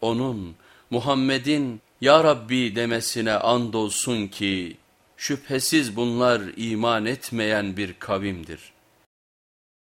onun, Muhammed'in Ya Rabbi demesine andolsun ki şüphesiz bunlar iman etmeyen bir kavimdir.''